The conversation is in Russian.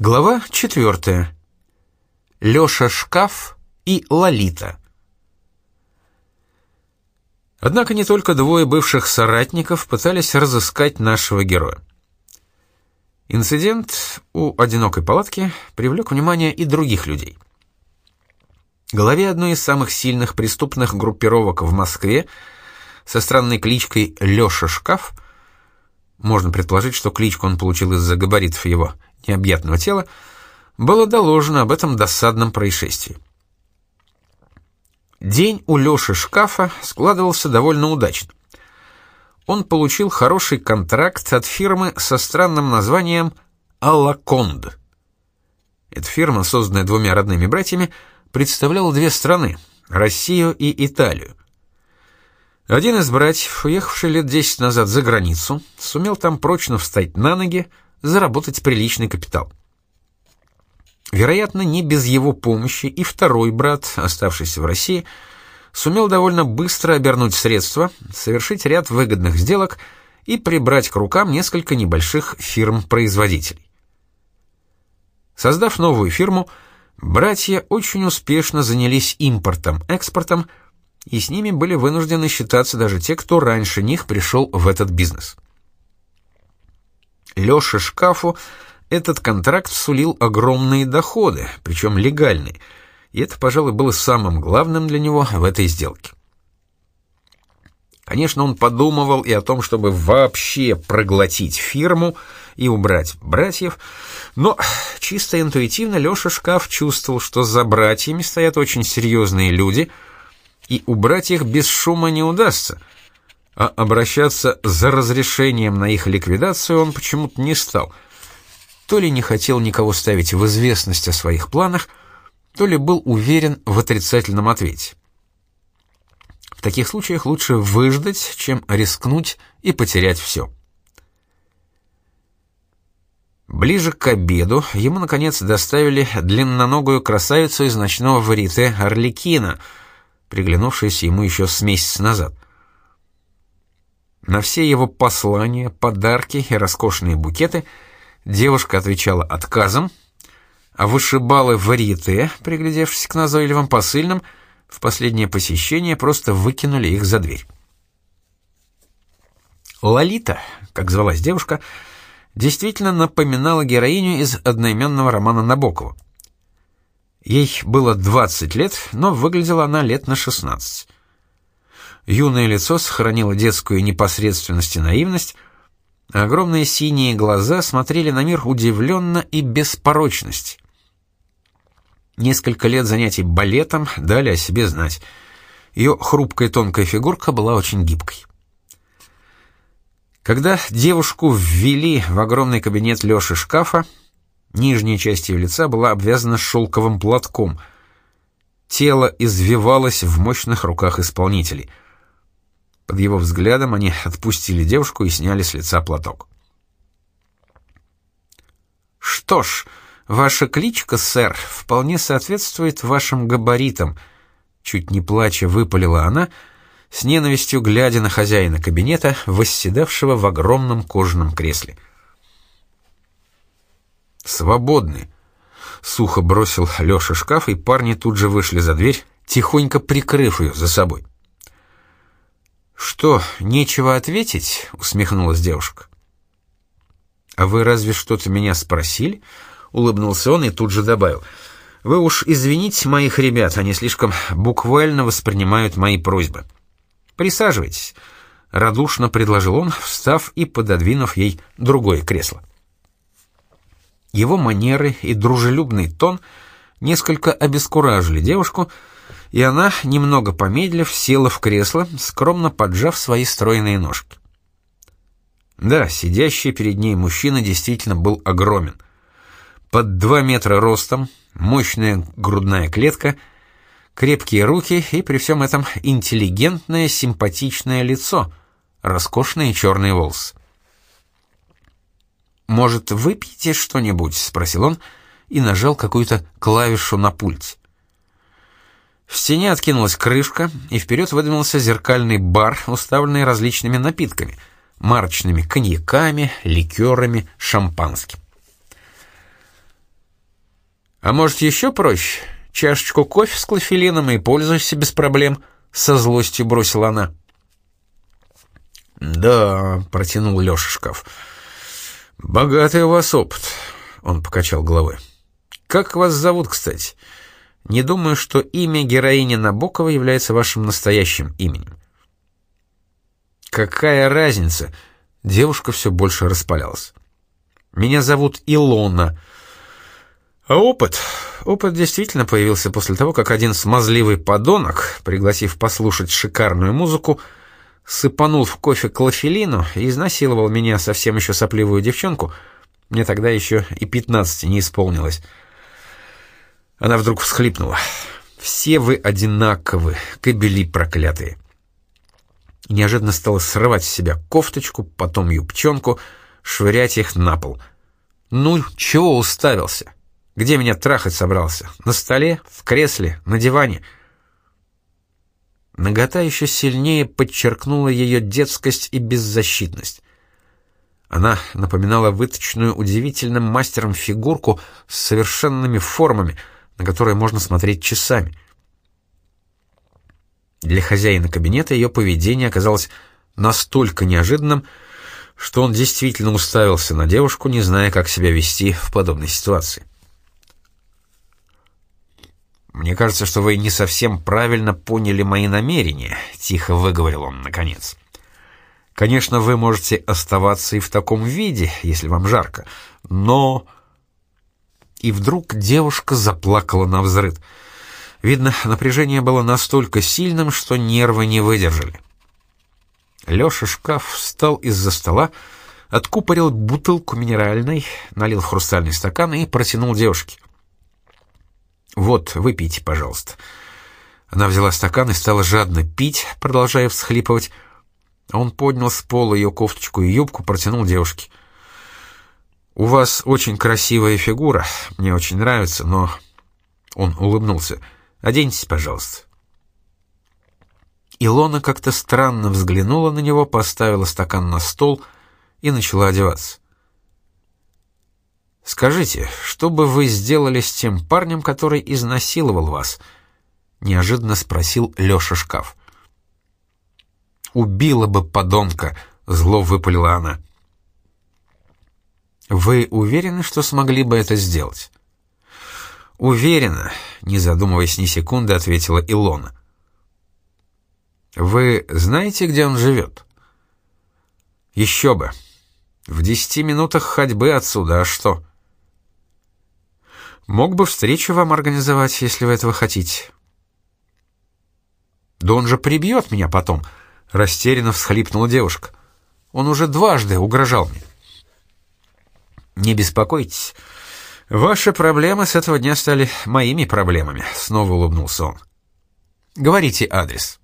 Глава четвертая. Лёша Шкаф и Лолита. Однако не только двое бывших соратников пытались разыскать нашего героя. Инцидент у одинокой палатки привлек внимание и других людей. Главе одной из самых сильных преступных группировок в Москве со странной кличкой Лёша Шкаф, можно предположить, что кличку он получил из-за габаритов его – необъятного тела, было доложено об этом досадном происшествии. День у Лёши Шкафа складывался довольно удачно. Он получил хороший контракт от фирмы со странным названием «Аллаконд». Эта фирма, созданная двумя родными братьями, представляла две страны — Россию и Италию. Один из братьев, уехавший лет десять назад за границу, сумел там прочно встать на ноги, заработать приличный капитал. Вероятно, не без его помощи и второй брат, оставшийся в России, сумел довольно быстро обернуть средства, совершить ряд выгодных сделок и прибрать к рукам несколько небольших фирм-производителей. Создав новую фирму, братья очень успешно занялись импортом, экспортом, и с ними были вынуждены считаться даже те, кто раньше них пришел в этот бизнес. Лёше Шкафу этот контракт сулил огромные доходы, причем легальные, и это, пожалуй, было самым главным для него в этой сделке. Конечно, он подумывал и о том, чтобы вообще проглотить фирму и убрать братьев, но чисто интуитивно Лёша Шкаф чувствовал, что за братьями стоят очень серьезные люди, и убрать их без шума не удастся — а обращаться за разрешением на их ликвидацию он почему-то не стал. То ли не хотел никого ставить в известность о своих планах, то ли был уверен в отрицательном ответе. В таких случаях лучше выждать, чем рискнуть и потерять все. Ближе к обеду ему, наконец, доставили длинноногую красавицу из ночного варите Орликина, приглянувшуюся ему еще с месяц назад — на все его послания, подарки и роскошные букеты девушка отвечала отказом, а вышибалы варьете, приглядевшись к назойливым посыльным, в последнее посещение просто выкинули их за дверь. Лолита, как звалась девушка, действительно напоминала героиню из одноименного романа Набокова. Ей было 20 лет, но выглядела она лет на 16. Юное лицо сохранило детскую непосредственность и наивность, а огромные синие глаза смотрели на мир удивленно и без порочности. Несколько лет занятий балетом дали о себе знать. Ее хрупкая тонкая фигурка была очень гибкой. Когда девушку ввели в огромный кабинет Лёши шкафа, нижняя часть ее лица была обвязана шелковым платком. Тело извивалось в мощных руках исполнителей — под его взглядом они отпустили девушку и сняли с лица платок. «Что ж, ваша кличка, сэр, вполне соответствует вашим габаритам», чуть не плача выпалила она, с ненавистью глядя на хозяина кабинета, восседавшего в огромном кожаном кресле. «Свободны», — сухо бросил Лёша шкаф, и парни тут же вышли за дверь, тихонько прикрыв ее за собой. «Что, нечего ответить?» — усмехнулась девушка. «А вы разве что-то меня спросили?» — улыбнулся он и тут же добавил. «Вы уж извините моих ребят, они слишком буквально воспринимают мои просьбы. Присаживайтесь», — радушно предложил он, встав и пододвинув ей другое кресло. Его манеры и дружелюбный тон несколько обескуражили девушку, — и она, немного помедлив, села в кресло, скромно поджав свои стройные ножки. Да, сидящий перед ней мужчина действительно был огромен. Под два метра ростом, мощная грудная клетка, крепкие руки и при всем этом интеллигентное, симпатичное лицо, роскошные черные волосы. «Может, выпьете что-нибудь?» — спросил он и нажал какую-то клавишу на пульте. В стене откинулась крышка, и вперед выдвинулся зеркальный бар, уставленный различными напитками, марочными коньяками, ликерами, шампанским. А может, еще проще? Чашечку кофе с клофелином и пользуйся без проблем, со злостью бросила она. Да, протянул Леша шкаф. Богатый у вас опыт, он покачал головой. Как вас зовут, кстати? Не думаю, что имя героини Набокова является вашим настоящим именем. Какая разница? Девушка все больше распалялась. Меня зовут Илона. А опыт? Опыт действительно появился после того, как один смазливый подонок, пригласив послушать шикарную музыку, сыпанул в кофе клофелину и изнасиловал меня, совсем еще сопливую девчонку. Мне тогда еще и пятнадцати не исполнилось. Она вдруг всхлипнула. «Все вы одинаковы, кобели проклятые!» И неожиданно стала срывать с себя кофточку, потом юбчонку, швырять их на пол. «Ну, чего уставился?» Где меня трахать собрался? На столе? В кресле? На диване?» Нагота еще сильнее подчеркнула ее детскость и беззащитность. Она напоминала выточенную удивительным мастером фигурку с совершенными формами, на которые можно смотреть часами. Для хозяина кабинета ее поведение оказалось настолько неожиданным, что он действительно уставился на девушку, не зная, как себя вести в подобной ситуации. «Мне кажется, что вы не совсем правильно поняли мои намерения», — тихо выговорил он наконец. «Конечно, вы можете оставаться и в таком виде, если вам жарко, но...» И вдруг девушка заплакала на взрыд. Видно, напряжение было настолько сильным, что нервы не выдержали. Лёша шкаф встал из-за стола, откупорил бутылку минеральной, налил в хрустальный стакан и протянул девушке. «Вот, выпейте, пожалуйста». Она взяла стакан и стала жадно пить, продолжая всхлипывать. Он поднял с пола ее кофточку и юбку, протянул девушке. «У вас очень красивая фигура, мне очень нравится, но...» Он улыбнулся. «Оденьтесь, пожалуйста». Илона как-то странно взглянула на него, поставила стакан на стол и начала одеваться. Скажите, что бы вы сделали с тем парнем, который изнасиловал вас? неожиданно спросил Лёша Шкаф. Убила бы подонка, зло выпалила она. Вы уверены, что смогли бы это сделать? Уверена, не задумываясь ни секунды, ответила Илона. Вы знаете, где он живет? Еще бы. В десяти минутах ходьбы отсюда, а что? Мог бы встречу вам организовать, если вы этого хотите. Да он же прибьет меня потом, растерянно всхлипнула девушка. Он уже дважды угрожал мне. Не беспокойтесь. Ваши проблемы с этого дня стали моими проблемами, снова улыбнулся он. Говорите адрес.